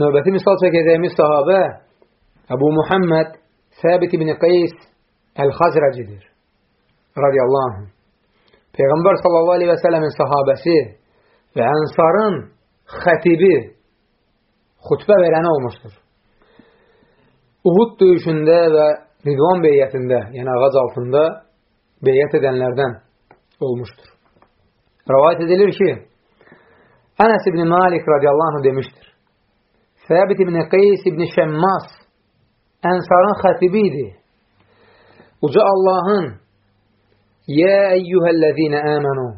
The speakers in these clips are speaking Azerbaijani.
növbəti misal çəkəcəyimiz sahabə Əbu Muhammed Səbit ibn Qeys Əl-Xazrəcidir. Radiyallahu anh. Peyğəmbər sallallahu aleyhi və sələmin sahabəsi və ənsarın xətibi xütbə verəni olmuşdur. Uhud döyüşündə və Ridvan beyyətində, yəni ağac altında beyyət edənlərdən olmuşdur. Rəvayət edilir ki, Ənəs ibn Malik radiyallahu anh demişdir. ثابت بن قيس بn Şemmas Ensar'ın hatibiydi. Uca Allah'ın Ya eyyühellezine amenu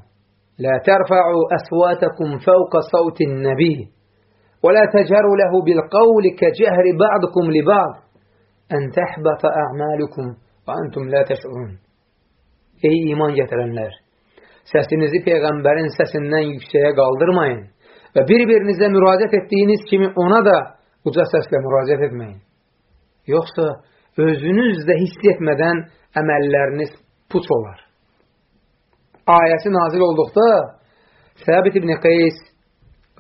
La terfa'u esvatakum fevka savtin nebi Ve la teceru lehu bil kavli ke cehri ba'dukum li ba'd En tehbata a'malukum ve entum la teş'urun Ey iman getirenler! Sesinizi peygamberin sesinden yükseğe kaldırmayın. Və bir-birinizə müraciət etdiyiniz kimi ona da uca səslə müraciət etməyin. Yoxsa özünüz də hiss etmədən əməlləriniz puç olar. Ayəsi nazil olduqda Səbit ibn Qeys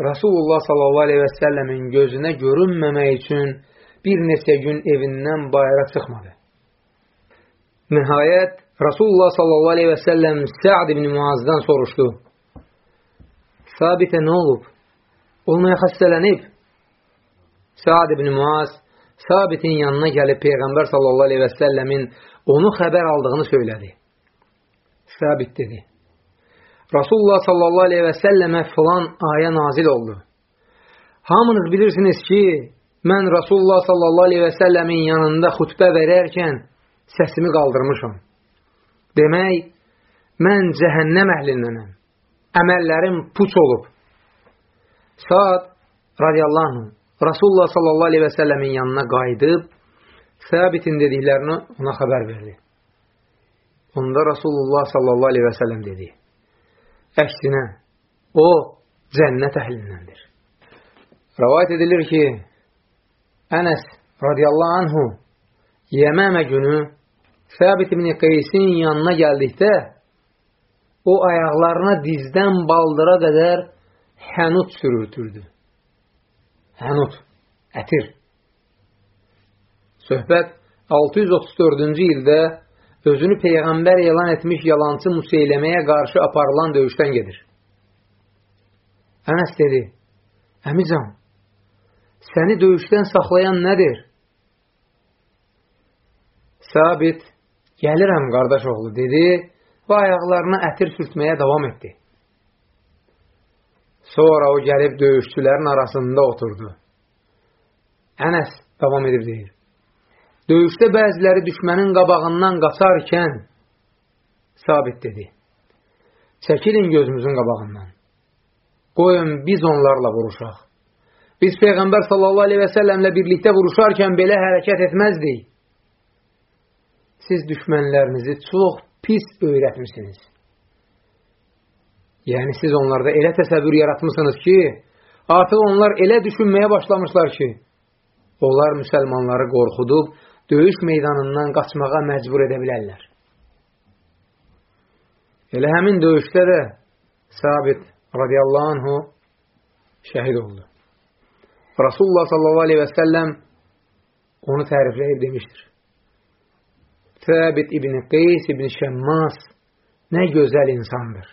Rasulullah sallallahu aleyhi və səlləmin gözünə görünməmək üçün bir neçə gün evindən bayıra çıxmadı. Nihayət Rasulullah sallallahu aleyhi və səlləm Səad ibn Muazdan soruşdu. Sabitə nə olub? Olmaya xəstələnib. Səad ibn Muaz Sabitin yanına gəlib Peyğəmbər sallallahu aleyhi və səlləmin onu xəbər aldığını söylədi. Sabit dedi. Rasulullah sallallahu aleyhi və səlləmə filan ayə nazil oldu. Hamınız bilirsiniz ki, mən Rasulullah sallallahu aleyhi və səlləmin yanında xütbə verərkən səsimi qaldırmışam. Demək, mən cəhənnəm əhlindənəm. Əməllərim puç olub. Saad radiyallahu anh, Rasulullah sallallahu aleyhi və səlləmin yanına qayıdıb, Səbitin dediklərini ona xəbər verdi. Onda Rasulullah sallallahu aleyhi və səlləm dedi, əksinə, o cənnət əhlindəndir. Rəvayət edilir ki, Ənəs radiyallahu anhu Yəməmə günü Səbit ibn Qeysin yanına gəldikdə, o ayaqlarına dizdən baldıra qədər hənut sürürtürdü. Hənut, ətir. Söhbət 634-cü ildə özünü Peyğəmbər elan etmiş yalancı Museyləməyə qarşı aparılan döyüşdən gedir. Ənəs dedi, əmicam, səni döyüşdən saxlayan nədir? Sabit Gəlirəm, qardaş oğlu, dedi və ayaqlarına ətir sürtməyə davam etdi. Sonra o gəlib döyüşçülərin arasında oturdu. Ənəs davam edib deyir. Döyüşdə bəziləri düşmənin qabağından qaçarkən sabit dedi. Çəkilin gözümüzün qabağından. Qoyun biz onlarla vuruşaq. Biz Peyğəmbər sallallahu aleyhi və səlləmlə birlikdə vuruşarkən belə hərəkət etməzdik siz düşmənlərinizi çox pis öyrətmişsiniz. Yəni, siz onlarda elə təsəvvür yaratmışsınız ki, artıq onlar elə düşünməyə başlamışlar ki, onlar müsəlmanları qorxudub, döyüş meydanından qaçmağa məcbur edə bilərlər. Elə həmin döyüşdə də Sabit radiyallahu anhu şəhid oldu. Rasulullah sallallahu aleyhi və səlləm onu tərifləyib demişdir. Səbit ibn Qeys ibn Şəmmas nə gözəl insandır.